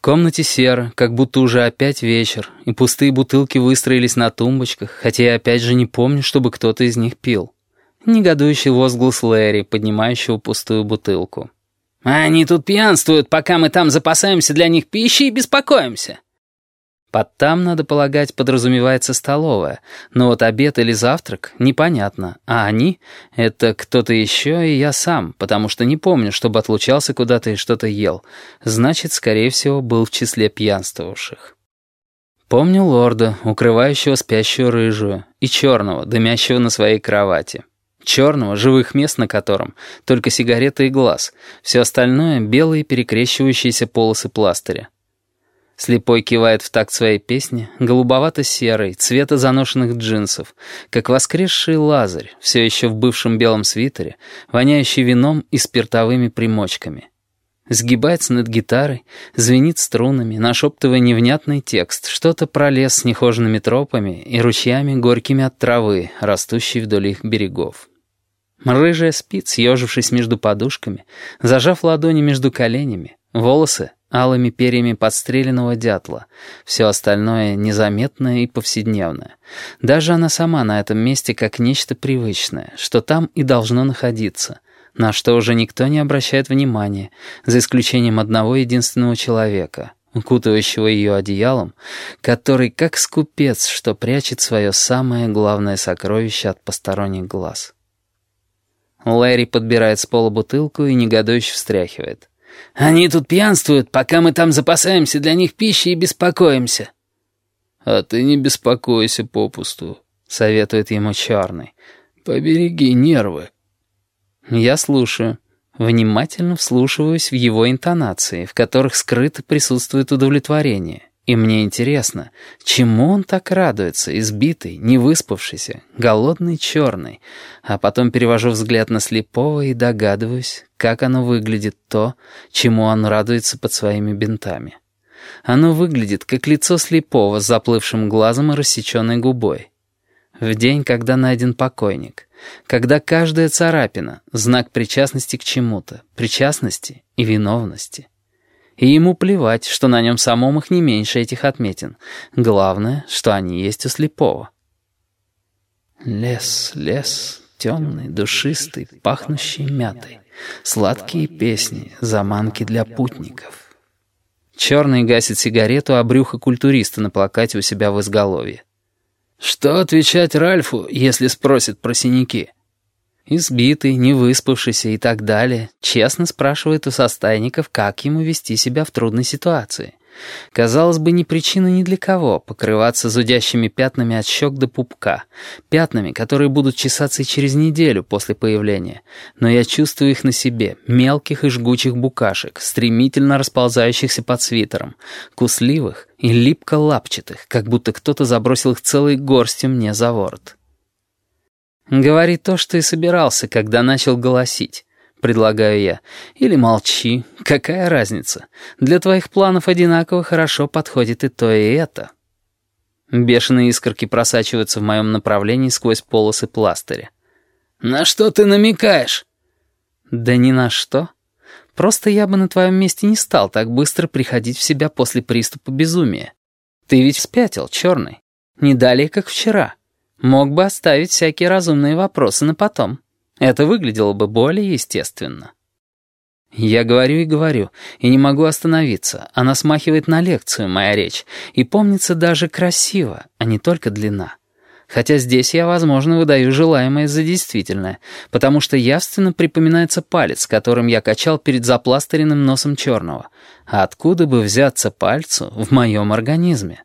В комнате серо, как будто уже опять вечер, и пустые бутылки выстроились на тумбочках, хотя я опять же не помню, чтобы кто-то из них пил. Негодующий возглас Лэри, поднимающего пустую бутылку. «Они тут пьянствуют, пока мы там запасаемся для них пищей и беспокоимся». Под «там», надо полагать, подразумевается столовая, но вот обед или завтрак — непонятно, а они — это кто-то еще и я сам, потому что не помню, чтобы отлучался куда-то и что-то ел. Значит, скорее всего, был в числе пьянствовавших. Помню лорда, укрывающего спящую рыжую, и черного, дымящего на своей кровати. Черного, живых мест на котором, только сигарета и глаз, все остальное — белые перекрещивающиеся полосы пластыря. Слепой кивает в такт своей песни, голубовато-серый, цвета заношенных джинсов, как воскресший лазарь, все еще в бывшем белом свитере, воняющий вином и спиртовыми примочками. Сгибается над гитарой, звенит струнами, нашептывая невнятный текст, что-то про лес с нехоженными тропами и ручьями горькими от травы, растущей вдоль их берегов. Рыжая спит, съежившись между подушками, зажав ладони между коленями, волосы алыми перьями подстреленного дятла. Все остальное незаметное и повседневное. Даже она сама на этом месте как нечто привычное, что там и должно находиться, на что уже никто не обращает внимания, за исключением одного единственного человека, укутывающего ее одеялом, который как скупец, что прячет свое самое главное сокровище от посторонних глаз. Лэри подбирает с пола бутылку и негодующе встряхивает. Они тут пьянствуют, пока мы там запасаемся для них пищей и беспокоимся». «А ты не беспокойся попусту», — советует ему Черный. «Побереги нервы». Я слушаю, внимательно вслушиваюсь в его интонации, в которых скрыто присутствует удовлетворение. И мне интересно, чему он так радуется, избитый, невыспавшийся, голодный, черный, а потом перевожу взгляд на слепого и догадываюсь, как оно выглядит то, чему он радуется под своими бинтами. Оно выглядит, как лицо слепого с заплывшим глазом и рассеченной губой. В день, когда найден покойник, когда каждая царапина — знак причастности к чему-то, причастности и виновности. И ему плевать, что на нем самом их не меньше этих отметин. Главное, что они есть у слепого. Лес, лес, темный, душистый, пахнущий мятой. Сладкие песни, заманки для путников. Черный гасит сигарету, а брюхо культуриста на плакате у себя в изголовье. «Что отвечать Ральфу, если спросит про синяки?» Избитый, невыспавшийся и так далее, честно спрашивает у состайников, как ему вести себя в трудной ситуации. Казалось бы, ни причина ни для кого покрываться зудящими пятнами от щек до пупка, пятнами, которые будут чесаться и через неделю после появления. Но я чувствую их на себе, мелких и жгучих букашек, стремительно расползающихся под свитером, кусливых и липко-лапчатых, как будто кто-то забросил их целой горстью мне за ворот. Говори то, что и собирался, когда начал голосить. Предлагаю я. Или молчи. Какая разница? Для твоих планов одинаково хорошо подходит и то, и это. Бешеные искорки просачиваются в моем направлении сквозь полосы пластыря. «На что ты намекаешь?» «Да ни на что. Просто я бы на твоем месте не стал так быстро приходить в себя после приступа безумия. Ты ведь спятил, черный. Не далее, как вчера». Мог бы оставить всякие разумные вопросы на потом. Это выглядело бы более естественно. Я говорю и говорю, и не могу остановиться. Она смахивает на лекцию, моя речь, и помнится даже красиво, а не только длина. Хотя здесь я, возможно, выдаю желаемое за действительное, потому что явственно припоминается палец, которым я качал перед запластыренным носом черного. А откуда бы взяться пальцу в моем организме?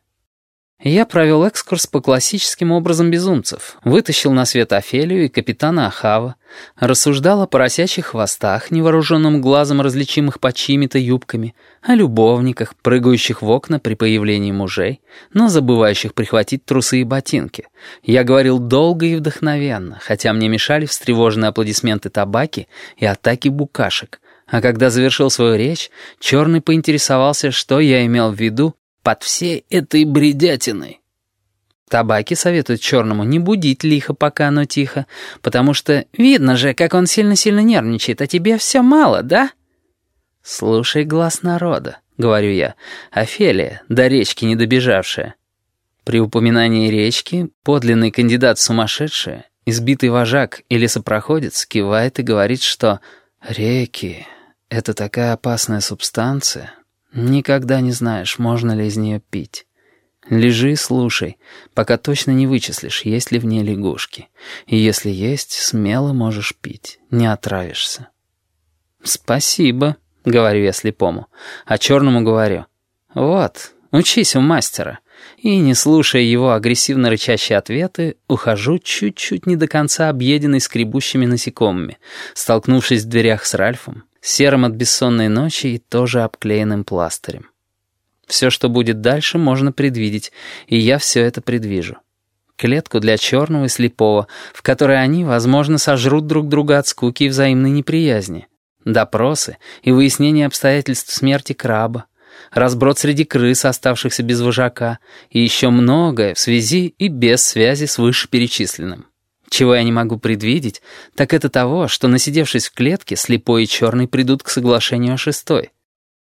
Я провел экскурс по классическим образам безумцев, вытащил на свет Офелию и капитана Ахава, рассуждал о поросячьих хвостах, невооруженным глазом различимых под чьими-то юбками, о любовниках, прыгающих в окна при появлении мужей, но забывающих прихватить трусы и ботинки. Я говорил долго и вдохновенно, хотя мне мешали встревоженные аплодисменты табаки и атаки букашек. А когда завершил свою речь, Черный поинтересовался, что я имел в виду, под всей этой бредятиной. Табаки советуют черному не будить лихо, пока оно тихо, потому что видно же, как он сильно-сильно нервничает, а тебе все мало, да? «Слушай глаз народа», — говорю я. «Офелия, до речки не добежавшая». При упоминании речки подлинный кандидат сумасшедший, избитый вожак или лесопроходец кивает и говорит, что «реки — это такая опасная субстанция, никогда не знаешь, можно ли из нее пить». Лежи и слушай, пока точно не вычислишь, есть ли в ней лягушки. И если есть, смело можешь пить, не отравишься. «Спасибо», — говорю я слепому, а черному говорю. «Вот, учись у мастера». И, не слушая его агрессивно рычащие ответы, ухожу чуть-чуть не до конца объеденный скребущими насекомыми, столкнувшись в дверях с Ральфом, серым от бессонной ночи и тоже обклеенным пластырем. Все, что будет дальше, можно предвидеть, и я все это предвижу. Клетку для черного и слепого, в которой они, возможно, сожрут друг друга от скуки и взаимной неприязни. Допросы и выяснение обстоятельств смерти краба, разброд среди крыс, оставшихся без вожака, и еще многое в связи и без связи с вышеперечисленным. Чего я не могу предвидеть, так это того, что, насидевшись в клетке, слепой и черный придут к соглашению о шестой.